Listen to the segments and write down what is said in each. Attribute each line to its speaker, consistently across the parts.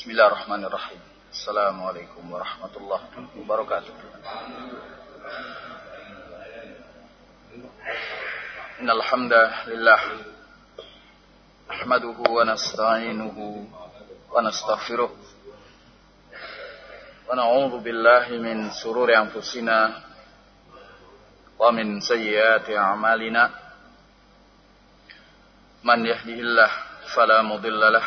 Speaker 1: بسم الله الرحمن الرحيم السلام عليكم ورحمة الله وبركاته إن الحمد لله نحمده ونستعينه ونستغفره ونعوذ بالله من سرور أنفسنا ومن سيئات أعمالنا من يهده الله فلا مضل له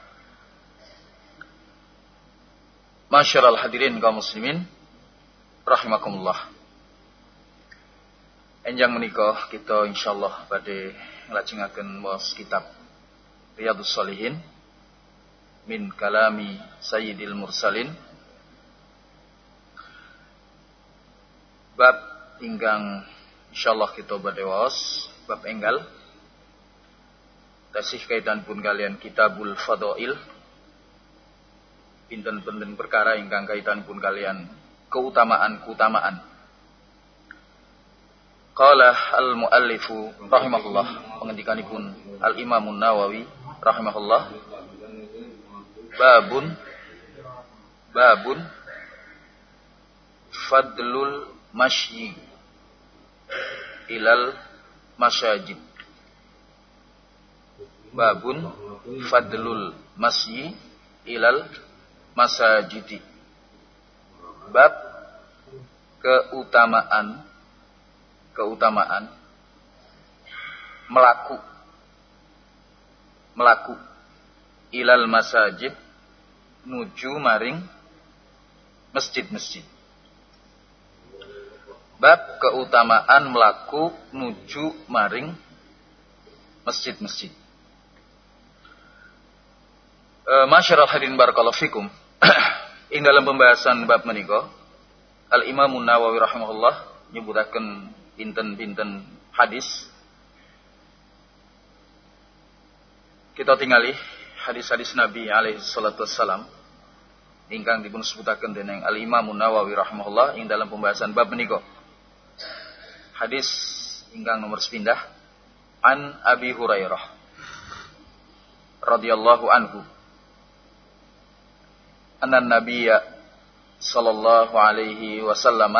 Speaker 1: Masyarul hadirin kaum muslimin rahimakumullah. Enjang menikah kita insyaallah pada ngelajengaken maos kitab Riyadhus Shalihin min kalami Sayyidil Mursalin. Bab ingkang insyaallah kita badhe waos bab enggal. Tasih kaitan pun kalian kitabul fadail pinten-pinten perkara ingkang kaitan pun kalian keutamaan-keutamaan. Qala al-muallifu rahimahullah pengendikanipun al-Imam Nawawi rahimahullah babun babun fadlul masyi ilal masajid babun fadlul masyi ilal masajidi bab keutamaan keutamaan melaku melaku ilal masajid nuju maring masjid-masjid. Bab keutamaan melaku nuju maring masjid-masjid. E, hadirin barakallahu fikum Ing dalam pembahasan bab menika Al Imam Nawawi rahimahullah nyebutaken pinten-pinten hadis. Kita tingali hadis-hadis Nabi alaihi salatu wassalam. Ingkang dipun sebutaken dening Al Imam Nawawi rahimahullah ing dalam pembahasan bab menika. Hadis ingkang nomor sepindah an Abi Hurairah radhiyallahu anhu anna nabiyya sallallahu alaihi wasallam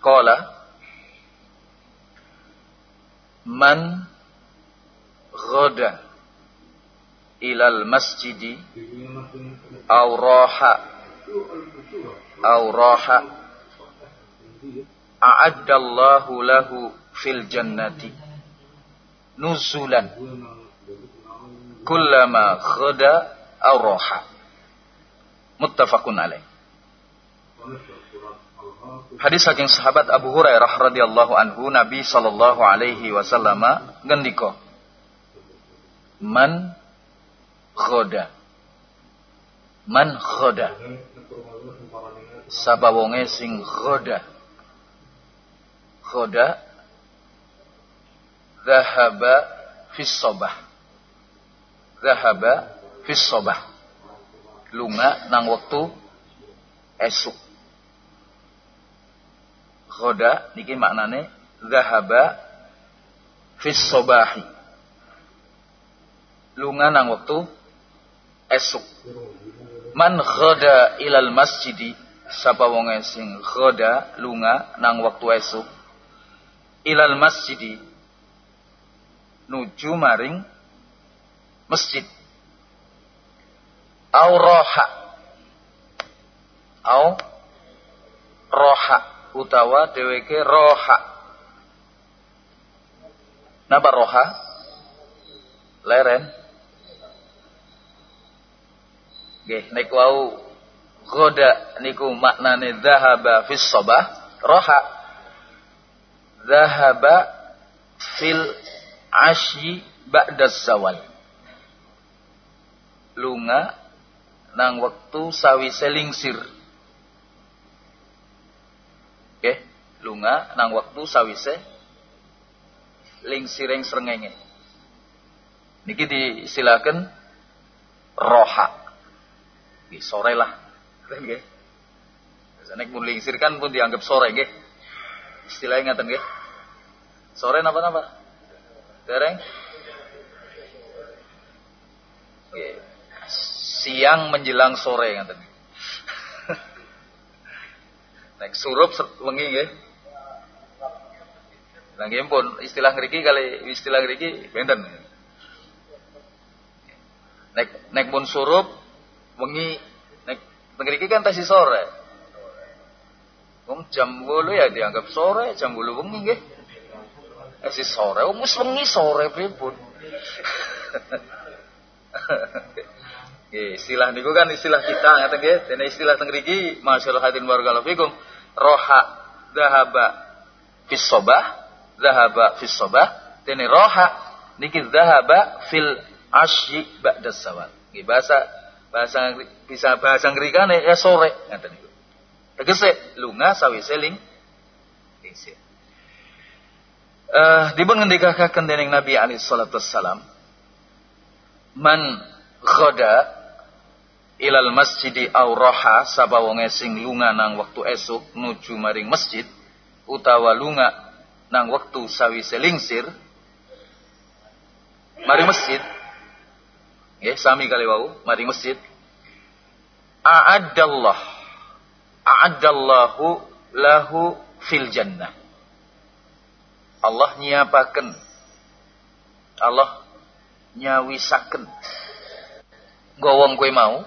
Speaker 1: qala man ghada ilal masjidi aw raha aw raha a'addallahu lahu fil jannati nuzulan kullama ghada aw raha muttafaqun alaih. Hadis saking sahabat Abu Hurairah radhiyallahu anhu Nabi sallallahu alaihi wasallam ngendika Man khoda Man khoda Sapa wonge sing khoda Khoda Zahaba fis sobah. Zahaba fis sobah Lunga nang waktu esuk Khoda niki maknane zahaba fis sobahi. Lunga nang waktu esuk. Man khoda ilal masjidi sapa wong sing khoda lunga nang waktu esuk ilal masjidi nuju maring masjid au roha au roha utawa dheweke roha. Napa roha? Leren. Nggih, nek wau goda niku maknane zahaba fis sabah, roha. Zahaba fil asyi ba'da zawal. Lunga nang waktu sawise lingsir Oke, lunga nang waktu sawise ling sireng srengenge. Niki disilakan roha. Di sore lah. Nggih. Biasanya pun lingsir kan pun dianggap sore nggih. Istilahnya ngaten nggih. Sore napa-napa? Dereng? Siang menjelang sore ngaten. Nek surup wengi nggih. Lah nggih pun istilah ngriki kali istilah ngriki benten. Nek nek pun surup wengi nek ngriki kan tasih sore. Wong jam 8 ya dianggap sore, jam 8 wengi nggih. Tasih sore, wong wis wengi sore pripun. istilah niku kan istilah kita ngaten nggih, dene istilah teng mriki masyaallah hadin barakallahu fikum roha zahaba fis sobah zahaba fis sobah. Dene roha niki zahaba fil asyi ba'da sawal nggih bahasa bahasa bisa bahasa ngrikane ya sore ngaten niku. Tegese lunga sawise ling isih uh, dipun ngendikaken dening Nabi alaihi salatu wassalam man khoda ilal masjidi au roha sapa wonge sing lunga nang waktu esuk nuju maring masjid utawa lunga nang waktu sawi selingsir maring masjid. Ya sami kali wau maring masjid. A'addallah a'addallahu lahu fil jannah. Allah nyiapaken. Allah nyawisaken. Gowong kue mau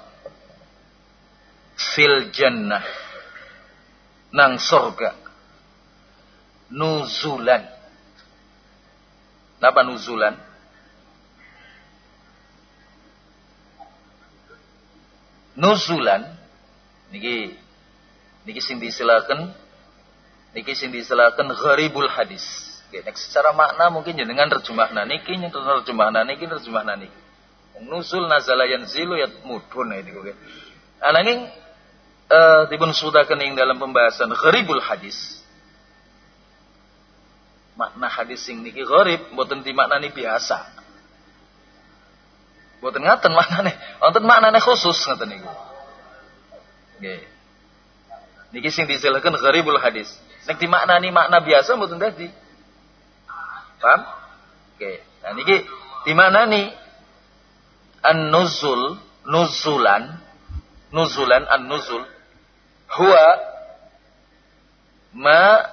Speaker 1: fil jannah nang surga. Nuzulan. Napa nuzulan? Nuzulan. Niki niki sing disilakan niki sing disilakan gharibul hadis. Nek secara makna mungkin jenengan terjemahna niki terjemahna niki terjemahna niki nuzul nazala yat mudun niku nggih ananging uh, dipun sudaken ing dalam pembahasan gharibul hadis. Makna hadis sing niki gharib mboten dimaknani biasa. Mboten ngaten maknane, wonten maknane khusus ngaten niku. Nggih. Niki sing diselaken gharibul hadis. Nek dimaknani makna biasa mboten dadi. Paham? Oke. Nah niki dimaknani an-nuzul nuzulan nuzulan an-nuzul huwa ma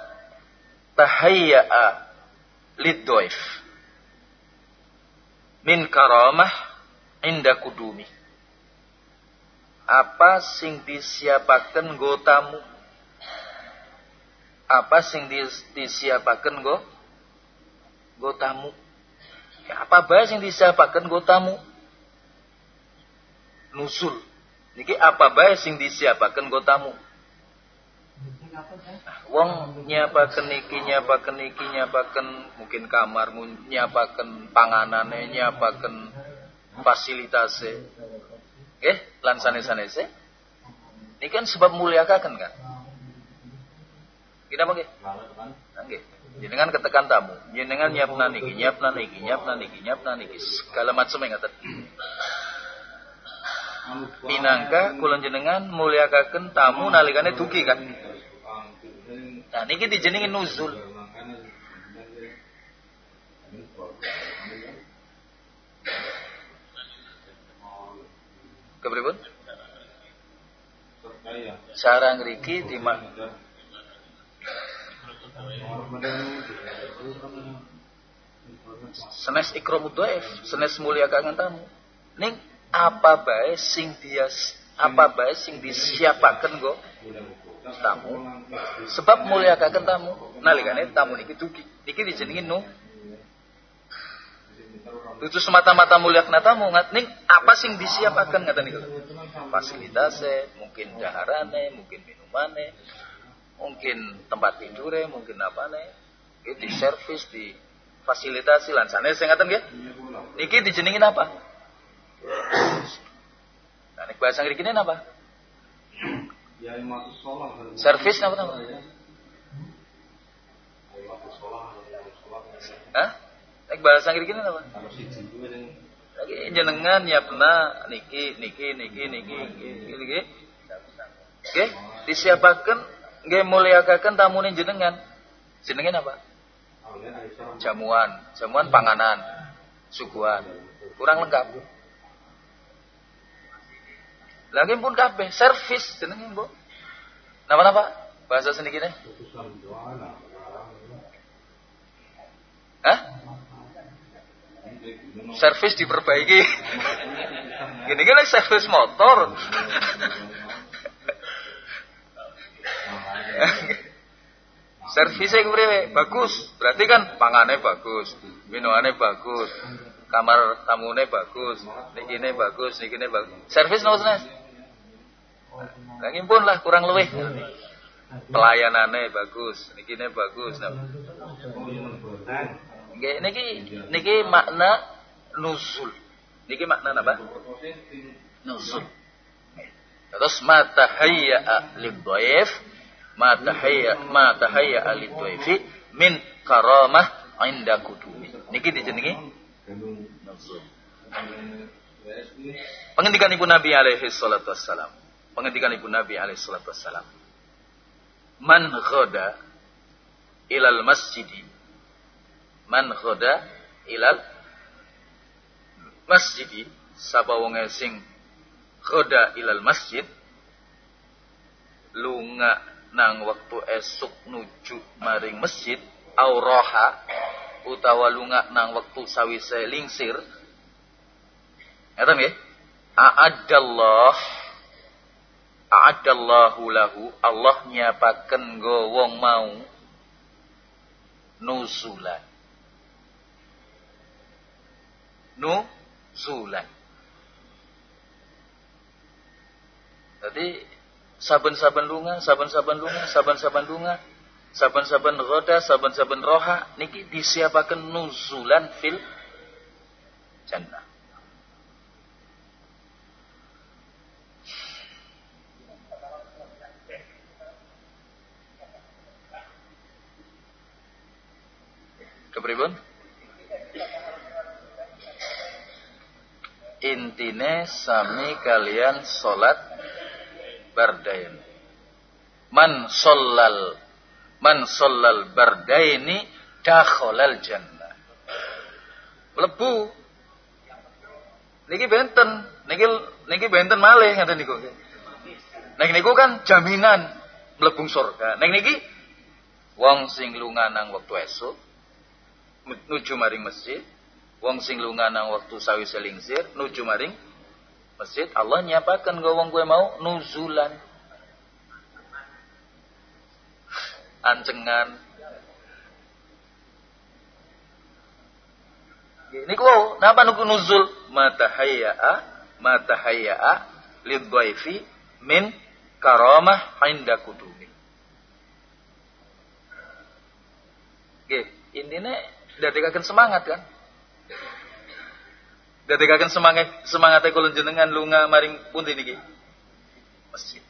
Speaker 1: tahayya'a lid-dhaif min karamah inda kudumi. Apa sing disiapaken go tamu apa sing disiapaken go go tamu ya, apa bae sing disiapaken go tamu nusul Niki apa bae sing disiapaken go tamu. Wong nyiapaken niki nyiapaken niki nyiapaken mungkin kamar nyiapaken panganane nyiapaken fasilitase. Eh, lan sanes-sanese. Ini kan sebab muliakaken kan. Kita mungkin. Nggih. Jenengan ketekan tamu, jenengan nyiapna niki, nyiapna niki, nyiapna niki, nyiapna niki, segala macam yang ngaten. Minangka kula jenengan mulyakaken tamu nalikane dugi kan. Nah niki dijenengi nuzul. Kepripun? Sarang riki di Senes ikram dhaif, senes mulia kangen tamu. Ning apa bae sing dia apa bae sing disiapaken go tamu. Sebab mulia kangen tamu. Nalikane tamu niki dugi. Niki dijenengi nu itu semata-mata mulia kena tamu ngat ning apa sing disiapakan ngaten niku fasilitasnya mungkin daharane mungkin minumane mungkin tempat tidure, mungkin apa nih, itu di servis, di fasilitasi lan saya ngaten nggih. Niki dijenengin apa? Nah, nek bahasa ngriki apa? Servis apa nama? Hah? Nek bahasa ngriki apa? Lagi jenengan nyapna niki niki niki niki niki niki. Oke, disiapakan nggih mulyakaken tamune jenengan. Jenengan apa? Jamuan, jamuan panganan, suguhan. Kurang lengkap. Lagi pun kabeh servis jenengan, Bu. Napa-napa? Bahasa sendiri nih. Hah? Servis diperbaiki. Gini-gini servis motor. Servisnya kepriwe? Bagus. Berarti kan pangane bagus, minumannya bagus, kamar tamune bagus, nikine bagus, nikine bagus. Servis napa Lagi pun lah kurang lebih. Pelayanannya bagus, nikine bagus. Nah. Nggih niki niki makna nusul. Niki makna apa? Nusul. Terus mata hayya lidhaif ma tahayya ma tahayya alidwaifi min karamah inda kudumi. Niki dijenengi Pengendikan Ibu Nabi alaihi salatu wassalam. Pengendikan Ibu Nabi alaihi salatu wassalam. Man ghada ilal masjidi. Man ghada ilal masjidi. Sapa wong sing ghada ilal masjid lunga nang waktu esuk nuju maring masjid auroha utawa lunga nang waktu sawise lingsir ngeten nggih a'addallah a'addallahu lahu. Allah nyiapaken go wong mau nusulan. Nusulan. Jadi saben-saben lunga, saben-saben lunga, saben-saben lunga, saben-saben roda, saben-saben roha niki disiapaken nuzulan fil jannah. Kepribun? Intine sami kalian salat bardain. Man sollal man sollal bardaini dakhalal jannah. Lebu. Niki benten, niki niki benten malih ngaten niku. Nek niku kan jaminan mlebu surga. Nek niki wong sing lunga nang wektu esuk nuju maring masjid, wong sing lunga nang wektu sawise lingsir nuju maring masjid. Allah nyapakan gue wong gue mau nuzulan. Ancengan. Ini kau napa nuku nuzul? Mata hayya'a mata hayya'a lidhaifi min karamah inda kudumi. Nggih, intine dadekaken semangat kan. Dadekaken semangat semangat kula jenengan lunga maring pundi niki? Masjid.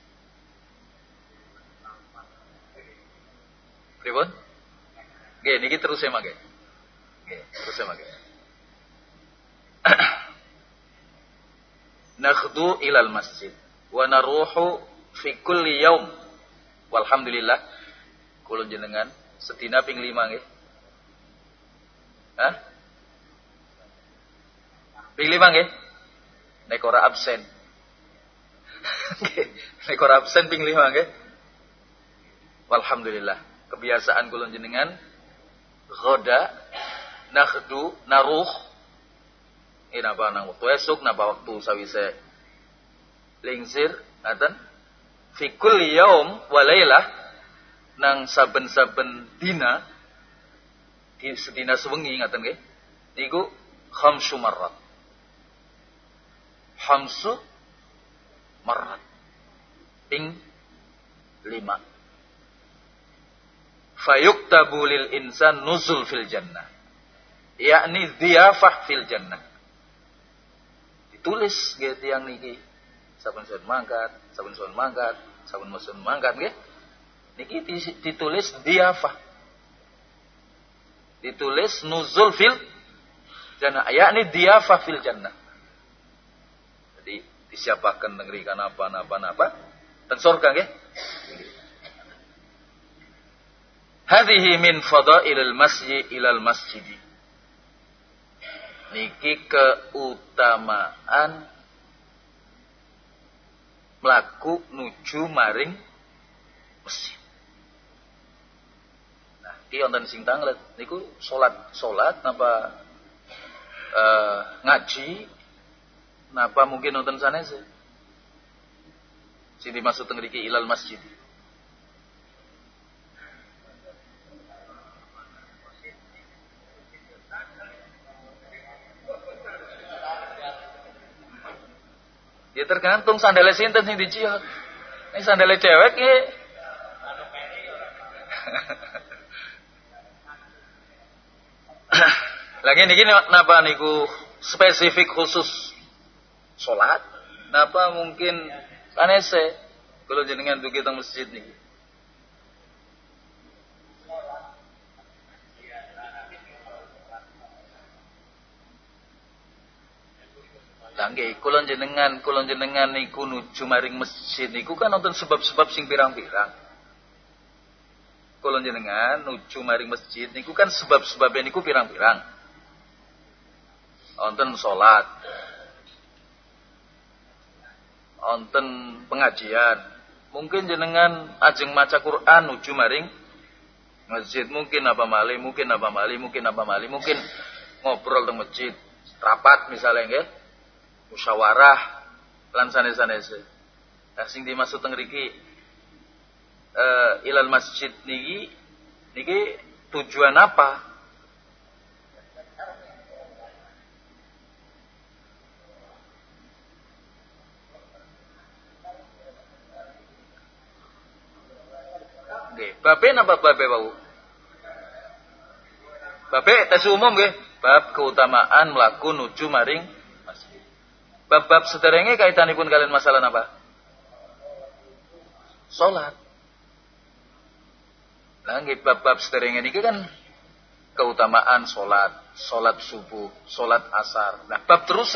Speaker 1: Pripun? Nggih, niki terus ya mangke. Nggih, terus ya mangke. Nakhdu ilal masjid wa naruhu fi kulli yaum. Walhamdulillah kula jenengan sedina ping 5 nggih. Hah? Ping 5 nggih. Nek ora absen. Nek ora absen ping 5 nggih. Walhamdulillah. Kebiasaan kula jenengan ghoda nakhdu naruh ini napa nang waktu esok napa waktu sawise lingsir ngaten fi kulli yaum wa nang saben-saben dina di sedina sewengi ngaten nggih. Niku khamsu marrat. Khamsu marrat. Ping lima. Fayuktabu lil insan nuzul fil jannah. Yakni dhiyafah fil jannah. Ditulis gitu yang niki. Saben-saben mangkat saben-saben mangkat saben-saben mangkat nggih. Niki ditulis diafah ditulis nuzul fil jannah. Yakni diafah fil jannah. Jadi disiapakan negeri kan apa apa apa. Dan surga nggih hadhihi min fadailil masjid ilal masjidi. Niki keutamaan melaku nuju maring masjid. Nah, iki wonten sing tanglet niku salat salat napa uh, ngaji napa mungkin wonten sanese. Sing dimaksud teng ilal masjid. Ya tergantung sandalnya sinten sing diciot. Ini sandalnya cewek ya. Lagi niki napa niku spesifik khusus salat? Napa mungkin sanese kalau jenengan dugi teng masjid niki? Nggih, kula jenengan, kula jenengan niku nuju maring masjid niku kan nonton sebab-sebab sing pirang-pirang. Kula jenengan nuju maring masjid niku kan sebab-sebab niku pirang-pirang. Wonten salat. Wonten pengajian. Mungkin jenengan ajeng maca Quran nuju maring masjid mungkin apa mali, mungkin apa mali, mungkin apa mali, mungkin ngobrol teng masjid, rapat misalnya nggih musyawarah lan sanes-sanese. Nah sing dimaksud teng uh, ilal masjid niki niki tujuan apa? Nggih, babe napa babe bau? Babe tes umum nggih, bab keutamaan melaku nuju maring Bab-bab sederenge kaitanipun kalian masalah apa? Salat. Nah, bab-bab sederenge ini kan keutamaan salat, salat subuh, salat asar. Nah, bab terus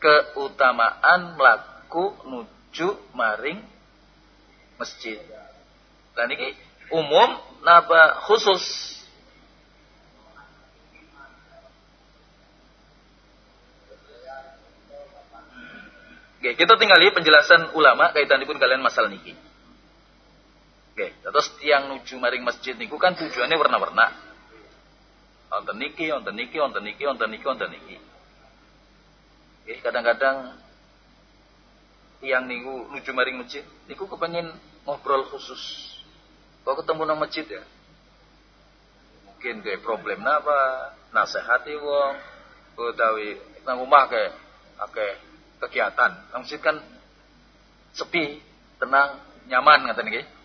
Speaker 1: keutamaan melaku nuju maring masjid. Dan ini umum napa khusus Oke, kita tinggal lihat penjelasan ulama kaitan pun kalian masalah niki. Oke, terus tiang nuju maring masjid niku kan tujuannya warna-warna. Onten niki, onten niki, onten niki, onten niki, onten niki. Oke, kadang-kadang tiang niku nuju maring masjid niku kepengen ngobrol khusus. Kok ketemu nang masjid ya? Mungkin kayak problem apa, nasihati wong, utawi nang omah kayak akeh kegiatan. Nang masjid kan sepi, tenang, nyaman ngaten nggih.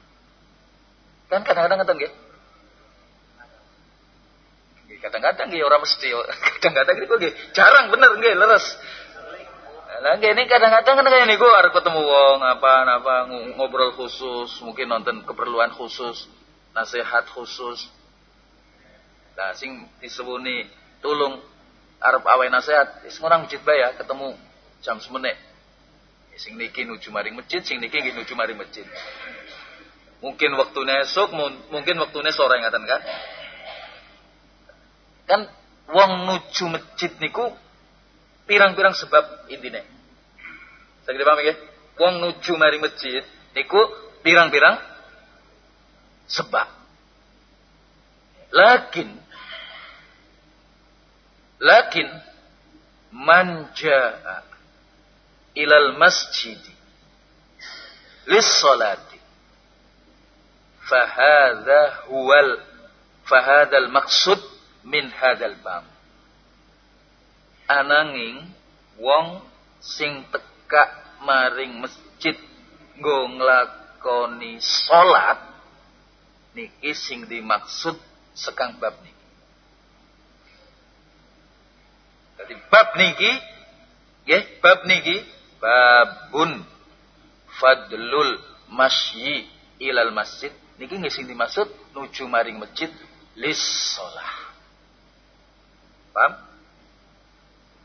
Speaker 1: Kan kadang-kadang ngaten nggih. Kadang-kadang nggih ora mesti, kadang-kadang niku nggih jarang bener nggih leres. Lah ini kadang-kadang kan kayak niku arep ketemu wong apa apa ngobrol khusus, mungkin nonton keperluan khusus, nasihat khusus. Nah sing disebuni tulung arep awe nasihat, wis orang masjid bae ya ketemu jam semenit. Sing niki nuju maring masjid, sing niki nggih nuju maring masjid. Mungkin waktunya esok, mungkin waktunya sore ngaten kan. Kan wong nuju masjid niku pirang-pirang sebab intine. Saya paham ya? Wong nuju mari masjid niku pirang-pirang sebab. Lakin lakin manja ilal masjid lis salati fahadha huwal fahadha al maqsud min hadal bab ananging wong sing teka maring masjid nggo nglakoni salat niki sing dimaksud sekang bab niki. Jadi bab niki nggih bab niki babun fadlul masyi ilal masjid niki nggih sing dimaksud nuju maring masjid lis salat. Paham?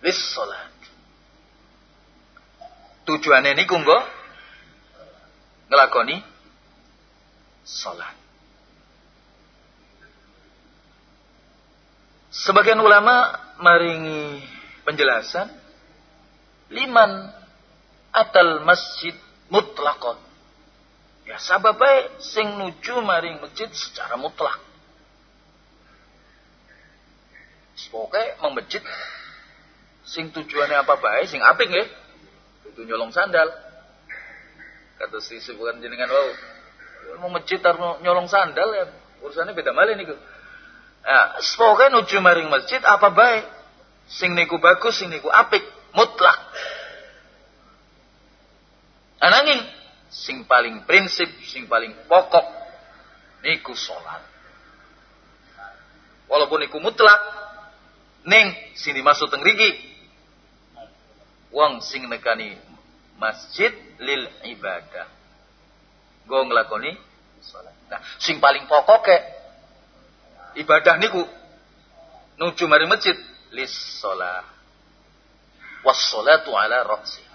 Speaker 1: lis salat. Tujuannya ini kunggo ngelakoni salat. Sebagian ulama maringi penjelasan liman atal masjid mutlakon. Ya sababai sing nuju maring masjid secara mutlak. Pokoknya mau masjid sing tujuannya apa baik sing apik nggih itu nyolong sandal. Kata si bukan jenengan wow mau masjid harus nyolong sandal ya. Urusannya beda malih niku. Ya pokoknya nuju maring masjid apa baik sing niku bagus sing niku apik mutlak. Ananging sing paling prinsip sing paling pokok niku sholat walaupun niku mutlak ning sing dimaksud teng wong sing nekani masjid lil ibadah. Go nglakoni salat. Nah, sing paling pokok ke ibadah niku nuju mari masjid lis salat. Was salatu ala ra'siha.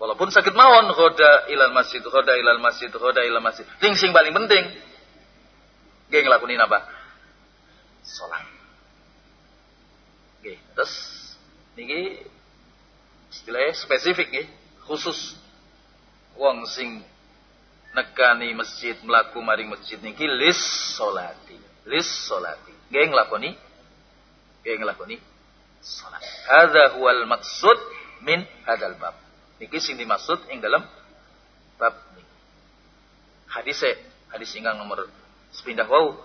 Speaker 1: Walaupun sakit mawon khoda ilal masjid, khoda ilal masjid, khoda ilal masjid. Sing sing paling penting nggih nglakoni apa? Salat. Nggih, terus Niki istilahnya spesifik nih, khusus wong sing nekani masjid melaku maring masjid niki lis solati, lis solati. Gak ngelakoni, gak ngelakoni salat. Hadza huwal maksud min hadal bab. Niki sing dimaksud ing dalam bab. Hadis hadis ingkang nomor sepindah wau.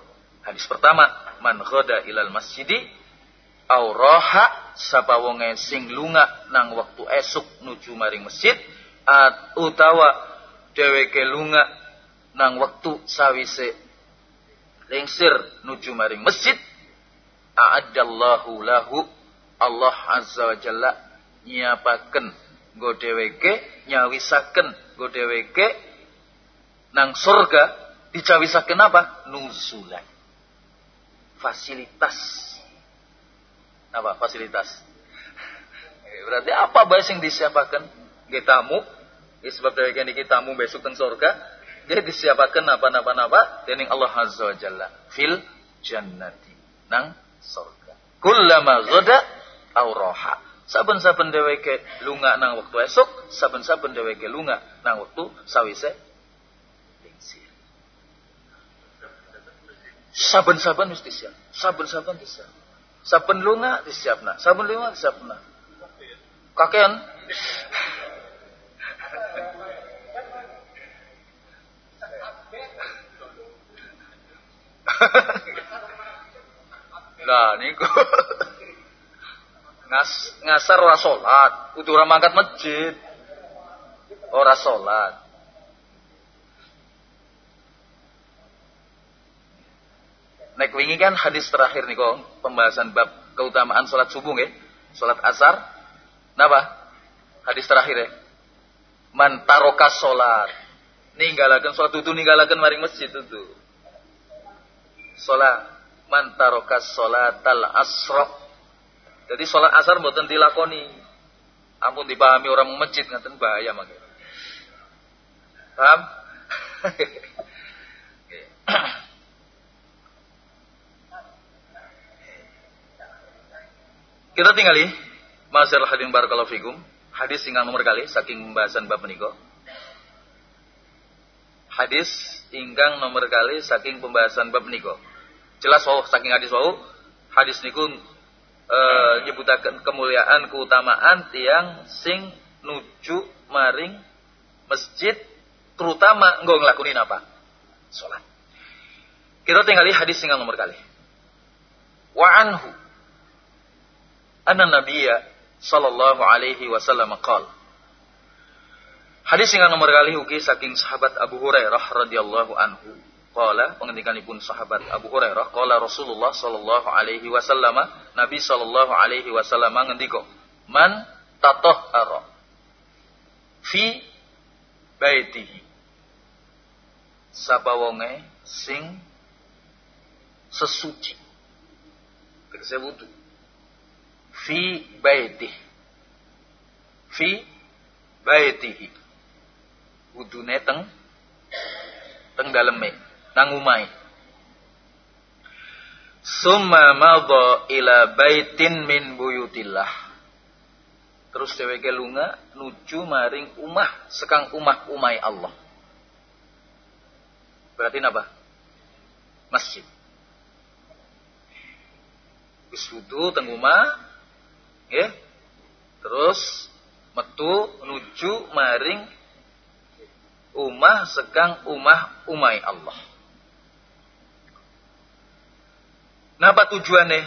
Speaker 1: Hadis pertama, man ghada ilal masjidi auraha sapa wonge sing lunga nang waktu esuk nuju maring masjid at utawa dheweke lunga nang waktu sawise lengsir nuju maring masjid a'addallahu lahu Allah azza wa jalla nyiapaken go dheweke nyawisaken go dheweke nang surga dicawisaken apa nuzulan fasilitas apa fasilitas. Eh, berarti apa bahas yang disiapkan? Getamu, ya, sebab dari kita tamu besok teng surga, dia disiapkan apa-apa-apa dening Allah Azza wa Jalla fil jannati nang surga. Kullama ghada aw. Saben-saben dheweke lunga nang waktu esok, saben-saben dheweke lunga nang waktu sawise lingsir. Saben-saben mesti siap. Saben-saben disiap. Saben lunga disiapna, saben lunga disiapna. Kakean. Lah niku ngas ngasar ora salat, kudu ora mangkat masjid. ora salat. Nek wingi kan hadis terakhir nih kok pembahasan bab keutamaan salat subuh nggih. Salat asar. Napa? Hadis terakhir ya. Man taroka salat. Ninggalaken salat itu ninggalaken maring masjid itu. Salat man taroka salatal asra. Jadi salat asar mboten dilakoni. Ampun dipahami orang masjid ngaten bahaya mangke. Paham? Kita tinggali Masyaallah hadirin barakallahu fikum. Hadis ingkang nomor kali saking pembahasan bab menika. Hadis ingkang nomor kali saking pembahasan bab menika. Jelas wau saking hadis wau hadis niku e, kemuliaan keutamaan tiang sing nuju maring masjid terutama nggo ngelakuin apa? Salat. Kita tinggali hadis ingkang nomor kali. Wa anhu anna nabiyya sallallahu alaihi wasallam qala Hadis yang nomor kali ugi saking sahabat Abu Hurairah radhiyallahu anhu. Qala pengendikanipun sahabat Abu Hurairah qala Rasulullah sallallahu alaihi wasallam Nabi sallallahu alaihi wasallam ngendika man tatahhara fi baitihi. Sapa wonge sing sesuci? Tegese wudu. Fi baitih fi baitihi. Wudune teng teng daleme nang umai summa madha ila baitin min buyutillah. Terus dheweke lunga nuju maring umah sekang umah umai Allah. Berarti apa? Masjid. Wis wudu teng umah ya terus metu nuju maring umah sekang umah umai Allah Napa tujuannya?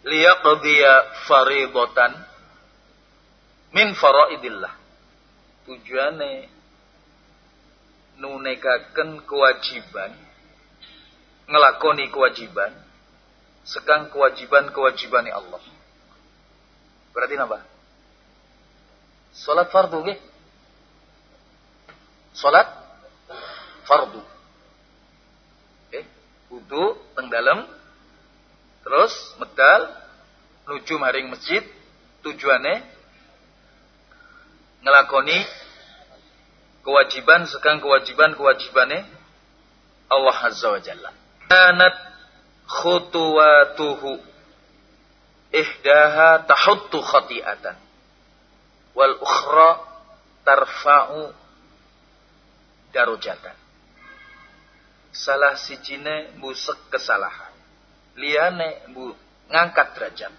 Speaker 1: Liyaqdiya faridotan min faraidillah. Tujuannya nunekaken kewajiban ngelakoni kewajiban sekang kewajiban-kewajiban Allah. Berarti apa? Salat fardu nggih. Salat fardu. Eh, wudu teng dalem terus medal nuju maring masjid tujuannya ngelakoni kewajiban sekang kewajiban kewajibannya Allah Azza wa Jalla. Kanat khutuwatuhu ihdaha tahuttu khati'atan wal ukhra tarfa'u darujatan salah sijine mbusek kesalahan liyane bu ngangkat derajat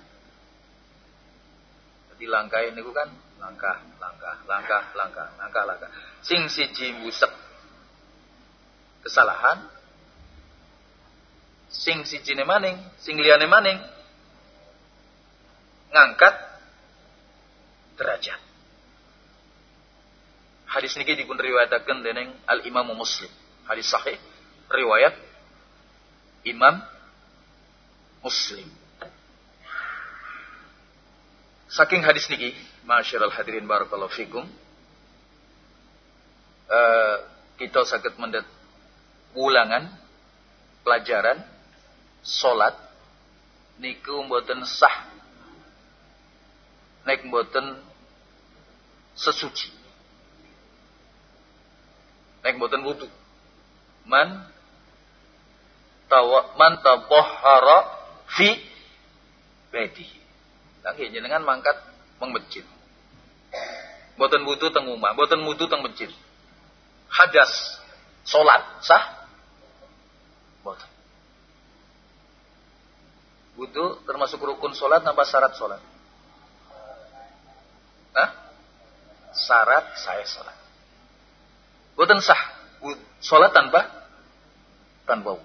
Speaker 1: jadi langkah ini kan langkah langkah langkah langkah langkah langkah sing siji mbusek kesalahan sing sijine maning sing liyane maning ngangkat derajat. Hadis niki dipun riwayataken dening Al Imam Muslim. Hadis sahih riwayat Imam Muslim. Saking hadis niki, masyarul hadirin barakallahu fikum. Uh, kita sakit mendet ulangan pelajaran solat niku mboten sah nek mboten sesuci. Nek mboten wudu. Man tawa man tabahhara fi baitihi. Nggih jenengan mangkat meng masjid. Mboten wudu teng omah, mboten wudu teng. Hadas salat sah? Mboten. Wudu termasuk rukun salat napa syarat salat? Hah? Syarat saya sholat. Bukan sah. Sholat tanpa tanpa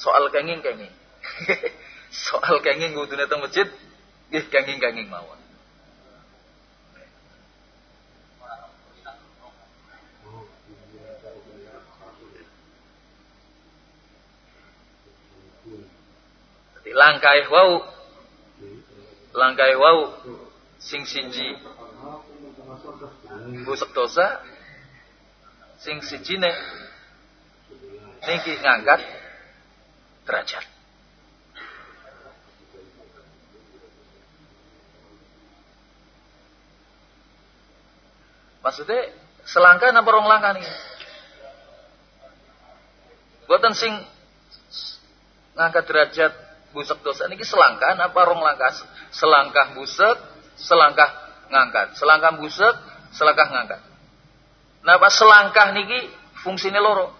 Speaker 1: soal kenging-kenging. soal kenging kudune teng masjid gih kenging-kenging mawon. langkai wau. Langkai wau. Sing siji. Busuk dosa. Sing siji nek niki ngangkat derajat. Maksudnya selangkah napa rong langkah nih? Buatan sing ngangkat derajat busuk dosa niki selangkah apa rong langkah? Selangkah busuk, selangkah ngangkat. Selangkah busuk, selangkah ngangkat. Napa selangkah niki fungsinya loro?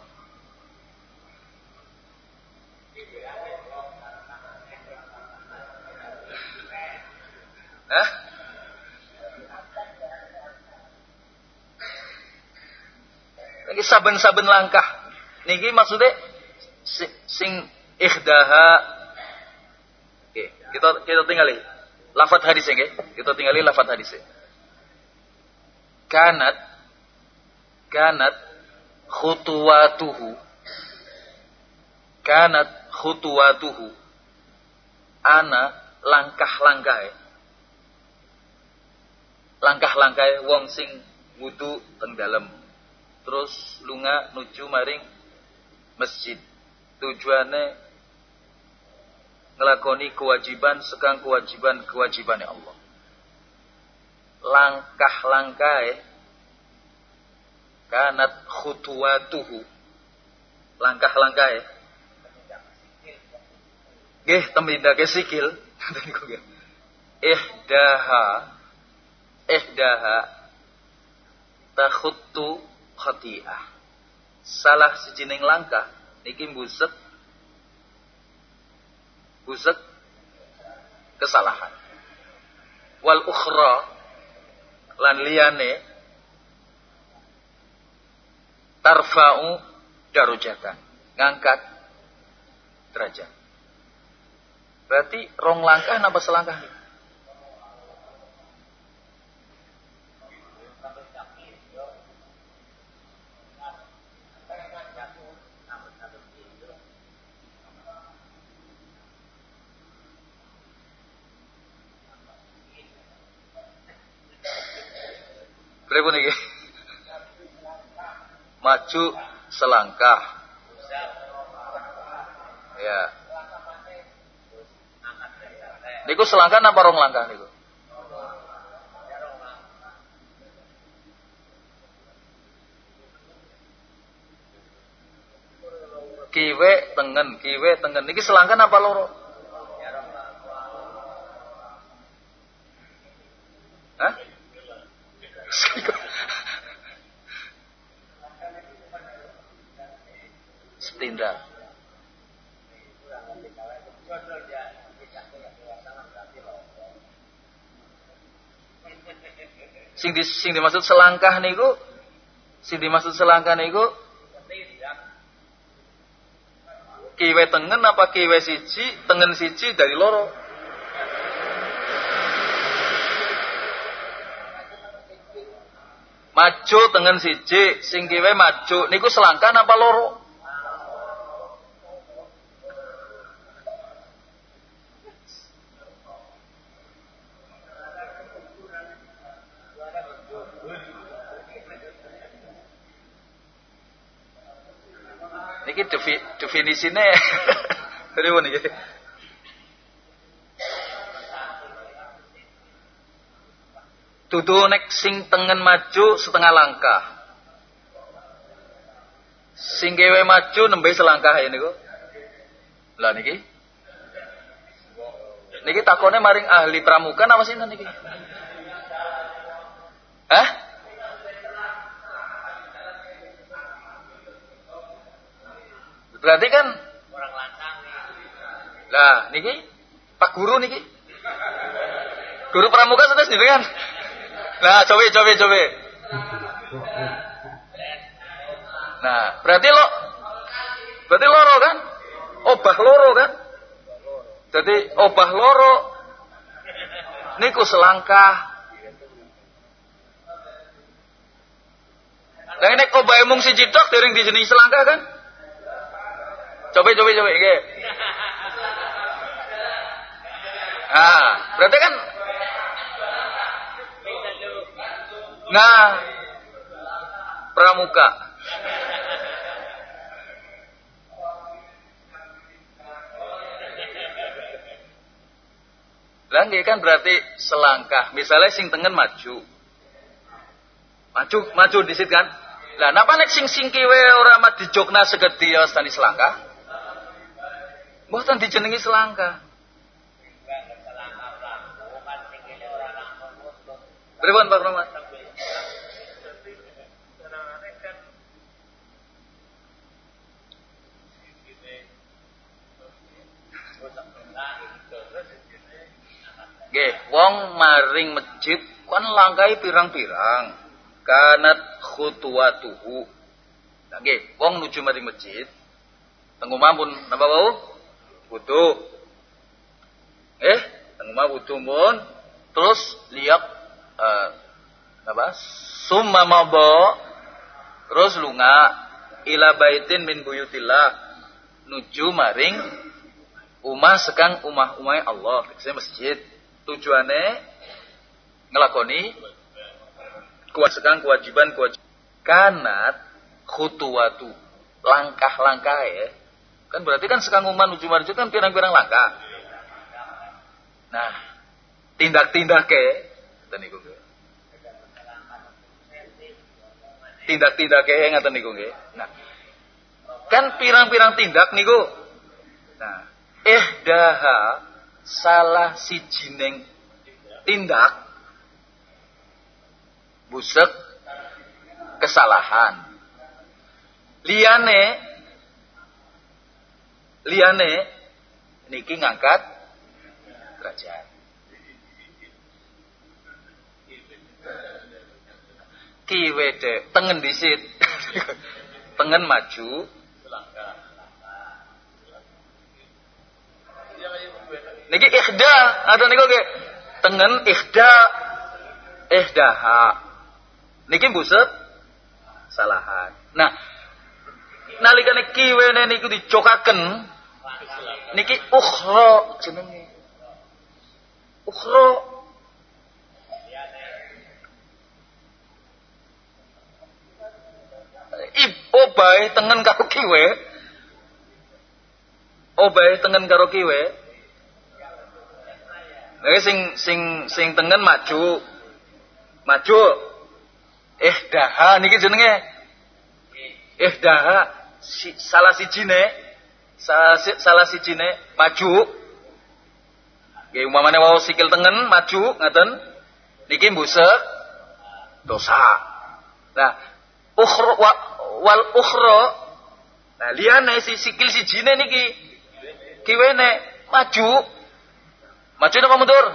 Speaker 1: Hah? Niki saben-saben langkah. Niki maksudnya sing ikhdaha. Oke, kita kita tinggali lafat hadis ya, kita tinggali lafat hadis. Kanat kanat khutuwatuhu kanat khutuwatuhu ana langkah-langkah langkah-langkah wong sing wudu teng dalem. Terus lunga nuju maring masjid. Tujuannya ngelakoni kewajiban sekang kewajiban kewajiban Allah. Langkah-langkah kanat khutuwatuhu. Langkah-langkah Gih, temindake sikil. Ihdaha ihdaha takhuttu khati'ah. Salah sejening langkah niki mbusek busek kesalahan. Wal ukhra lan liyane tarfa'u darujatan, ngangkat derajat. Berarti rong langkah napa selangkah? Berapa nih? Maju selangkah. Ya. Niku selangkah apa rong langkah niku? Kiwe tengen, kiwe tengen. Niki selangkah apa loro? Setindak. Sing di, sing dimaksud selangkah niku sing dimaksud selangkah niku kiwe tengen apa kiwe siji tengen siji dari loro maju tengen siji sing kiwe maju. Niku selangkah apa loro? Niki defi, definisine pripun niki? Dudu nek sing tengen maju setengah langkah. Sing kewe maju nembe selangkah ya niku. Lah niki. Niki takone maring ahli pramuka apa sinten niki? Hah? Berarti kan orang lantang. Lah, niki Pak Guru niki. Guru pramuka sudah sendiri kan? Nah, coba coba coba. Nah, berarti lo berarti loro kan? Obah loro kan? Jadi obah loro niku selangkah. Lah nek obah emung siji tok dereng dijenengi selangkah kan? Coba coba coba nggih. Nah, berarti kan Nah, pramuka. Lah kan berarti selangkah. Misalnya sing tengen maju. Maju maju disit kan? Lah napa nek sing sing kiwe ora dijokna segede ya tani selangkah? Mboten dijenengi selangkah. Pripun Pak Rahmat? Nggih, wong maring masjid kan langkai pirang-pirang. Kanat khutuwatuhu. Nah, nggih, wong nuju maring masjid. Tenggu mampun napa wau? Wudu. Eh, tenggu ma wudu mun terus liap uh, apa? Summa mabo terus lunga ila baitin min buyutillah nuju maring umah sekang umah umah Allah, saya masjid tujuannya ngelakoni kewajiban kewajiban. Kanat khutuwatu langkah-langkah ya. Kan berarti kan sekarang umat menuju marju kan pirang-pirang langkah. Nah tindak-tindak ke dan tindak-tindak ke ngaten niku nggih. Nah kan pirang-pirang tindak niku. Nah eh daha salah si jineng tindak busek kesalahan. Liane liane niki ngangkat derajat kiwede tengen disit tengen maju Niki ikhda atau niku ke tengen ikhda ihdaha. Niki buset salahan. Nah, nalikane kiwene niku dicokaken niki ukhra jenenge. Ukhra Ib obahe tengen karo kiwe. Obahe tengen karo kiwe Lha sing sing sing tengen maju. Maju. Eh daha niki jenenge. Eh daha si, salah sijine salah, salah sijine maju. Nggih umpamane wau sikil tengen maju ngaten. Niki mbuse dosa. Nah, ukhra wa, wal ukhra Nah, liyane si sikil sijine niki kiwene maju Maju apa mundur?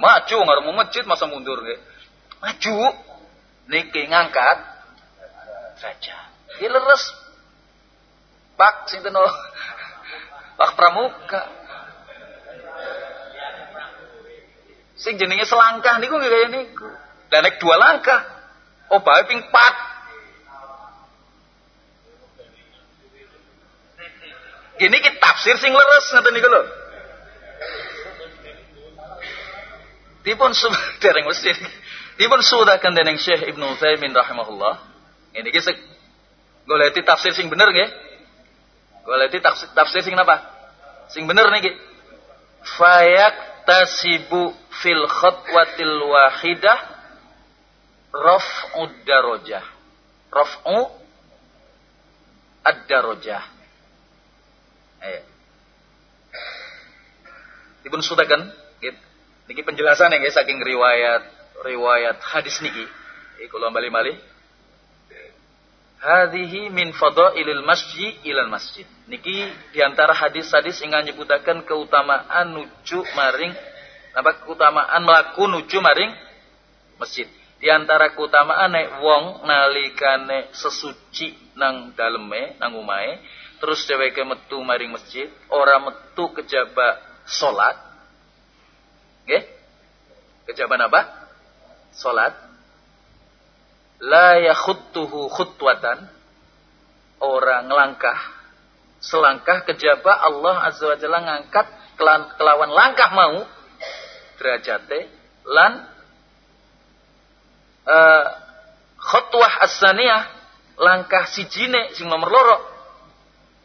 Speaker 1: Maju, nggak mau masjid masa mundur nggih. Maju. Niki ngangkat saja. Ini leres. Pak sinten Pak Pramuka. Sing jenenge selangkah niku kaya niku. Dan naik dua langkah. Oh, bae ping pat. Gini kita tafsir sing leres ngoten niku lho. Dipun dereng mesti. Dipun sudakan dening Syekh Ibnu Utsaimin rahimahullah. Ini kisah goleti tafsir sing bener nggih. Goleti tafsir, tafsir sing napa? Sing bener niki. Fayak tasibu fil khutwatil wahidah raf'ud darajah. Raf'u ad-darajah. Eh. Dipun sudakan. Niki penjelasan ya saking riwayat riwayat hadis niki. Iki kula bali-bali. Hadhihi min fadailil masjid ilal masjid. Niki di antara hadis-hadis ingkang nyebutaken keutamaan nuju maring apa keutamaan melaku nuju maring masjid. Di antara keutamaan nek wong nalikane sesuci nang daleme nang umahe terus dheweke metu maring masjid ora metu kejaba salat Nggih? Kejaban apa? Salat. La yakhuttuhu khutwatan. Orang ngelangkah selangkah kejaba Allah Azza wa Jalla ngangkat kelawan langkah mau derajate lan uh, khutwah as-saniyah langkah sijine sing nomor loro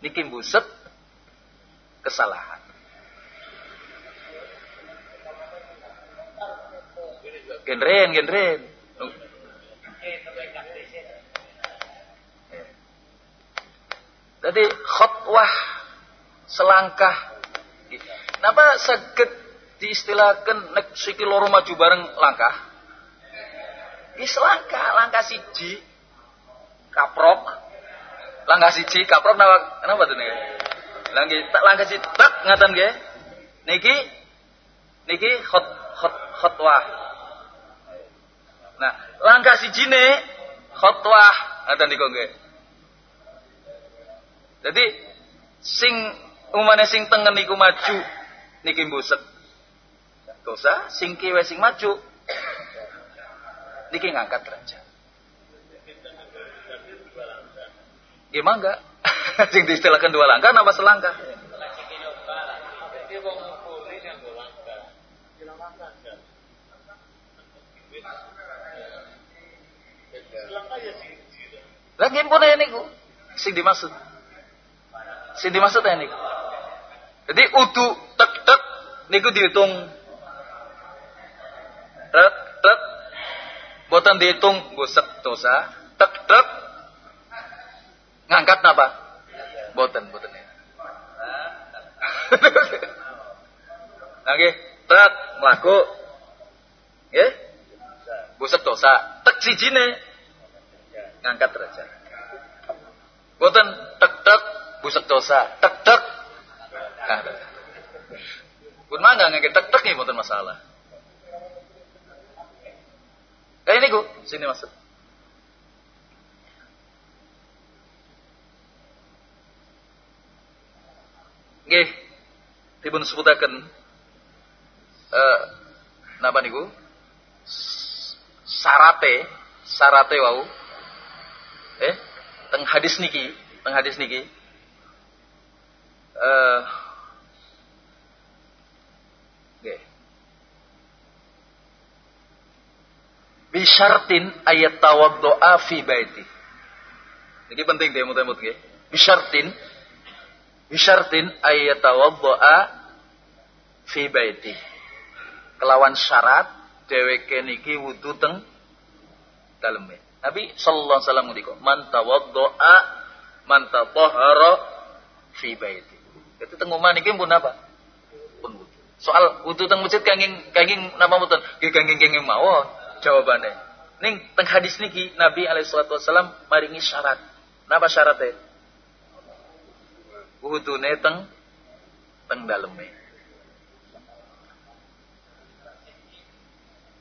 Speaker 1: niki buset kesalahan. Genren, genren. Jadi khutwah selangkah. Napa saged diistilahkan nek siki loro maju bareng langkah? Is langkah, langkah siji kaprok. Langkah siji kaprok napa kenapa tuh nih? Langkah tak langkah siji tak ngatan nggih. Niki niki khot khot khotwah. Nah, langkah siji ne khotwah ngaten niku nggih. Jadi sing umane sing tengen niku maju niki mbuset. Dosa sing kiwe sing maju niki ngangkat derajat. Gimana enggak? sing diistilahkan dua langkah napa selangkah? Lagi pun niku sing dimaksud. Sing dimaksud ini. Jadi udu tek tek niku dihitung. Tek tek boten dihitung gusek dosa. Tek tek ngangkat napa? Boten boten ya. Oke, tek melaku ya gusek dosa. Tek sijine ngangkat derajat boten tek tek busak dosa tek tek. Nah, pun mangga nggak tek tek nih bukan masalah. Kayak ini gue sini masuk Nggih, dipun sebutaken eh napa niku? Sarate, sarate wau. Eh, teng hadis niki, teng hadis niki uh, okay. Bishartin ayat tawaddoa fi baiti. Ini penting deh muter-muter nggih. Bishartin Bishartin ayat tawaddoa fi baiti. Kelawan syarat dheweke niki wudu teng daleme. Nabi sallallahu alaihi wasallam ngendika, "Man tawaddoa man tatahhara fi baiti." Itu teng omah niki pun apa? Pun wudu. Soal wudu teng masjid kenging kenging napa mboten? Nggih kenging kenging mawon jawabane. Ning teng hadis niki Nabi alaihi salatu wasallam maringi syarat. Napa syaratnya? Wudune teng teng daleme.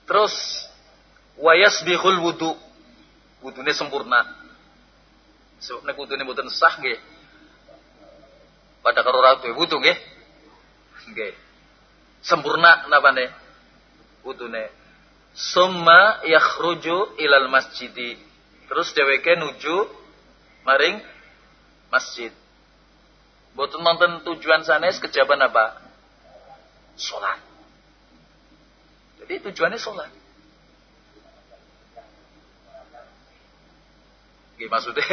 Speaker 1: Terus wayasbihul wudu. Wudune sempurna. So, nek wudune mboten sah nggih, pada karo ora duwe wudu nggih. Nggih. Sempurna napane? Wudune. Summa yakhruju ilal masjidi. Terus dheweke nuju maring masjid. Boten nonton tujuan sanes kejaban apa? Salat. Jadi tujuannya salat. Gimana maksudnya?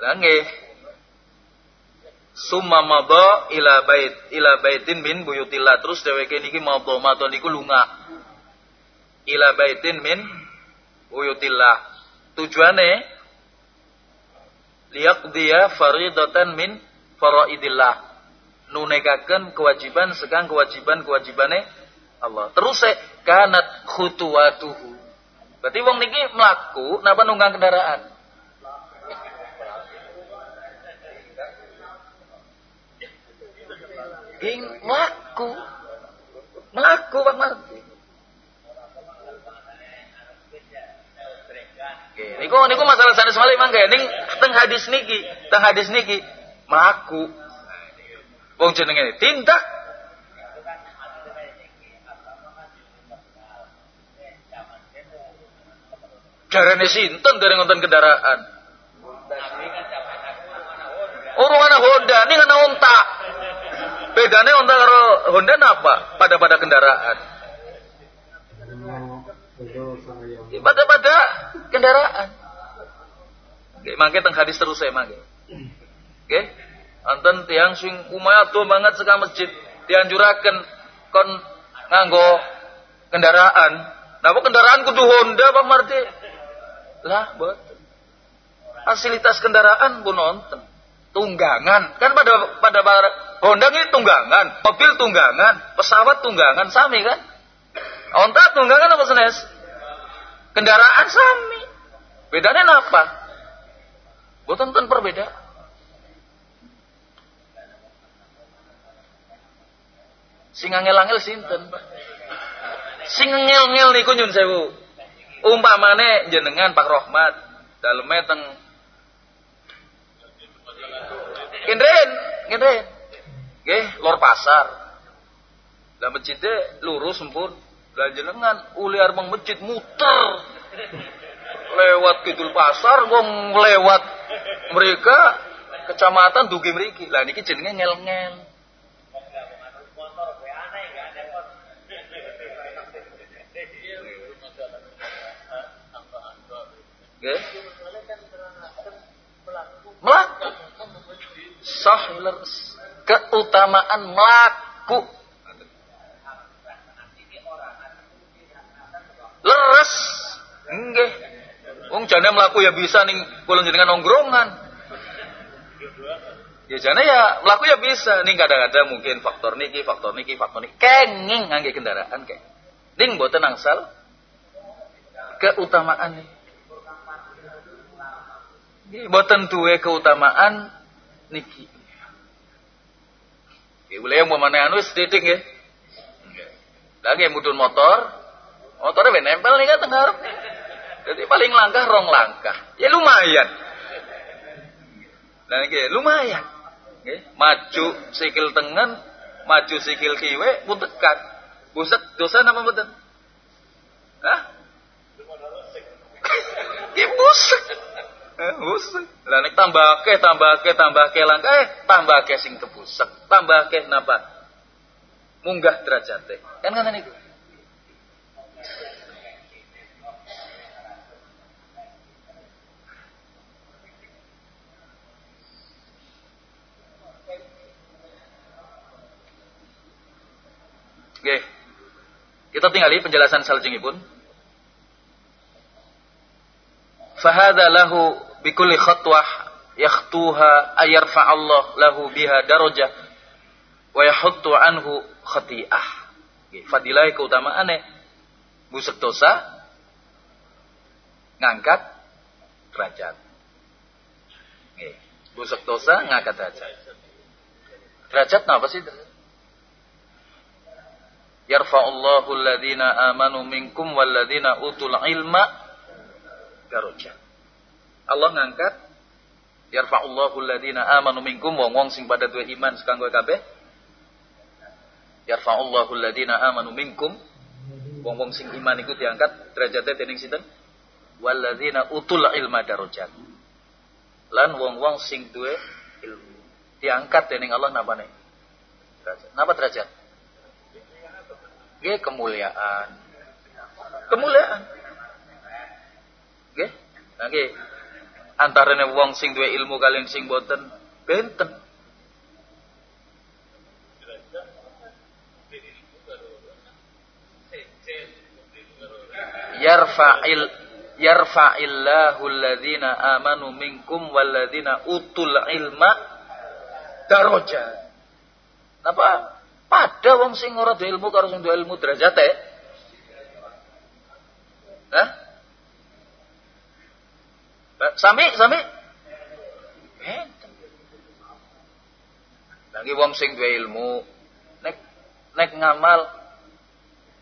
Speaker 1: Lange. Summa madha ila bait ila baitin min buyutillah. Terus dheweke niki madha madha niku lunga. Ila baitin min buyutillah. Tujuane liyaqdiya faridatan min faraidillah. Nunekaken kewajiban segang kewajiban-kewajibane Allah. Terus se kanat khutuwatuhu. Berarti wong niki mlaku napa nunggang kendaraan? Ging melaku. Melaku Pak Marti. Niku niku masalah sanes malih mangke ning teng hadis niki, teng hadis niki melaku. Wong jenenge tindak Jarane sinten dari ngonten kendaraan. Urung ana Honda, ning ana onta. Bedane onta karo Honda apa? Pada pada kendaraan. Pada pada kendaraan. Oke, mangke teng hadis terus saya mangke. Oke. Anten tiang umaya tuh banget seka masjid dianjuraken kon nganggo kendaraan. Napa kendaraan kudu Honda Pak Marti? Lah, buat fasilitas kendaraan pun nonton. Tunggangan. Kan pada pada Honda ini tunggangan mobil tunggangan pesawat tunggangan sami kan? Onta tunggangan apa senes? Kendaraan sami. Bedanya apa? Gue tonton perbedaan. Sing angel-angel sinten sing ngel-ngel niku nyun sewu umpamane jenengan Pak Rohmat daleme teng Gendren, gendren. Nggih, lor pasar. Lah masjidnya lurus sempur. Lah jenengan uli arep masjid muter. Lewat kidul pasar wong lewat mereka kecamatan dugi mriki. Lah niki jenenge ngel-ngel. Nggih. Melaku sah keutamaan melaku. Leres. Enggak wong jane melaku ya bisa nih kula jenengan nongkrongan. Ya jane ya melaku ya bisa. Nih kadang-kadang mungkin faktor niki faktor niki faktor niki. Kenging ngangge kendaraan kayak ning mboten angsal. Keutamaan nih Mboten duwe keutamaan niki Ya boleh yang mana anu sedidik ya. Lagi yang mudun motor, motornya ben nempel nih kan tengah Jadi paling langkah rong langkah. Ya lumayan. Dan ini lumayan. Ya, maju sikil tengen, maju sikil kiwe, pun tekan. Buset dosa nama betul. Hah? Ya buset. Buset. Lah nek tambahke, tambahke, tambahke langkah, eh tambahke sing kebusek, tambahke napa? Munggah derajate. Kan ngoten niku. Oke. Kita tinggali penjelasan salajengipun. Fahada lahu bikulli khatwah yakhtuha ayarfa Allah lahu biha darajah wa yahuttu anhu khati'ah. Fadilah keutamaane busuk dosa ngangkat derajat. Busuk dosa ngangkat derajat. Derajat apa sih? Yarfa'ullahu alladhina amanu minkum walladhina utul ilma darajat. Allah ngangkat yarfa'ullahu alladhina amanu minkum wong-wong sing pada duwe iman sekanggo kabeh. Yarfa'ullahu alladhina amanu minkum wong-wong sing iman iku diangkat derajate dening sinten? Walladzina utul ilma darajat. Lan wong-wong sing duwe ilmu diangkat dening Allah napane derajat. Napa derajat? Nggih kemuliaan. Kemuliaan. Nggih? Nggih antarane wong sing duwe ilmu kalian sing boten benten yarfa'il yarfa'illahu alladhina amanu minkum walladhina utul ilma daraja Napa? Pada wong sing ora duwe ilmu karo sing duwe ilmu derajate. Hah? Sami, sami. Lagi wong sing duwe ilmu nek nek ngamal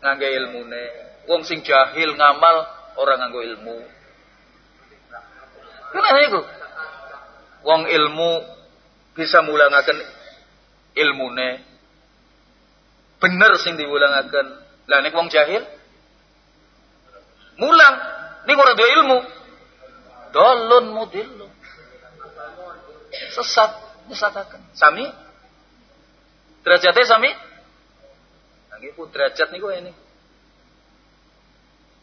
Speaker 1: ngangge ilmune. Wong sing jahil ngamal orang nganggo ilmu. Kenapa itu? Wong ilmu bisa mulangaken ilmune. Bener sing diulangaken. Lah nek wong jahil mulang ning ora duwe ilmu dolun mudillun. Sesat. nyesataken. Sami derajatnya sami. Nggih pun derajat niku ini.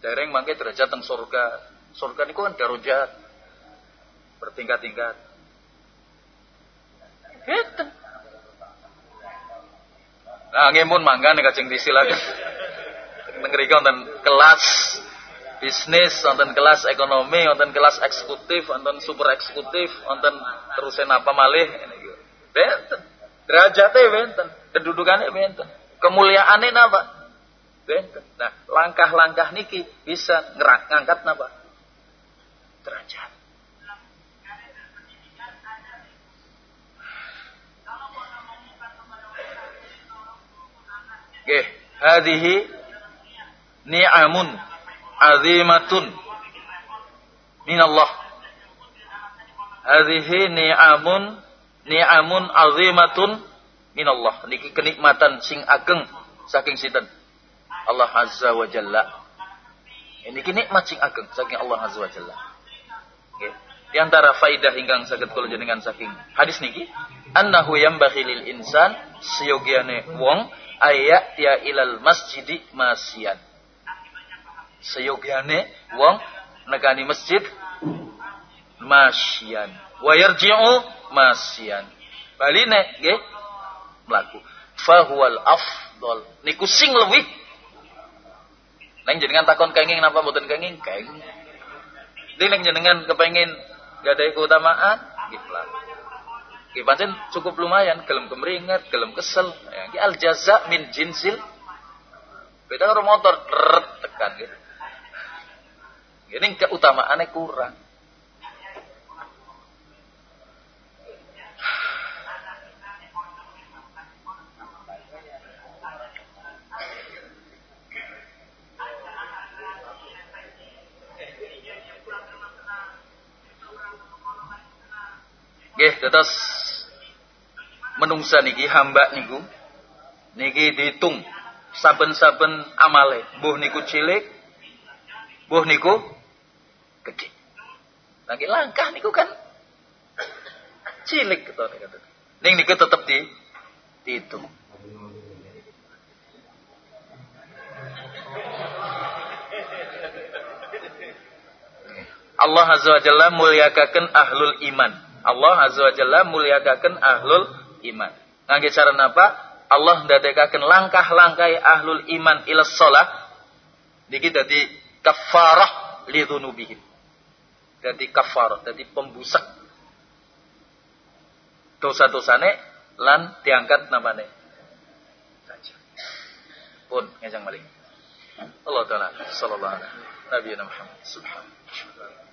Speaker 1: Dereng mangke derajat teng surga. Surga niku kan darajat bertingkat-tingkat. Gitu. Nah, ngemun mangga nih kacang disilakan. Nengeri wonten kelas bisnis, wonten kelas ekonomi, wonten kelas eksekutif, wonten super eksekutif, wonten terusin apa malih. Benten. Derajatnya benten. Kedudukannya benten. Kemuliaannya napa? Benten. Nah, langkah-langkah niki bisa ngangkat napa? Derajat. Nggih, hadhihi ni'amun azimatun minallah. Hadhihi ni'amun ni'amun azimatun minallah. Niki kenikmatan sing ageng saking sinten? Allah Azza wa Jalla. Ini nikmat sing ageng saking Allah Azza wa Jalla. Nggih. Di antara faidah ingkang saged kula jenengan saking hadis niki, annahu yambaghi lil insan seyogiane wong ayat ya ilal masjidi masian. Seyogiane wong negani masjid masyian. Wa yarji'u masian. Baline nggih mlaku. Fahuwal afdol. Niku sing luwih. Neng jenengan takon kenging napa mboten kenging? Kenging. Neng jenengan kepengin gak ada keutamaan, gitu lah. Ki pancen cukup lumayan, gelem kemeringat, gelem kesel. Ya, al jaza min jinsil. Beda karo motor tekan gitu. Ini keutamaannya kurang. Nggih, terus menungsa niki hamba niku niki dihitung saben-saben amale. Mbuh niku cilik, mbuh niku gede. Lagi langkah niku kan cilik gitu. Ning niku tetep di dihitung. Allah Azza wa Jalla muliakaken ahlul iman. Allah Azza wa Jalla muliakaken ahlul iman. Ngangge cara napa? Allah ndadekaken langkah-langkah ahlul iman ila shalah niki dadi kafarah li dzunubihim. Dadi kafarah, dadi pembusak dosa-dosane lan diangkat namane. Pun ngejang maling. Allah taala sallallahu alaihi Nabi Muhammad subhanahu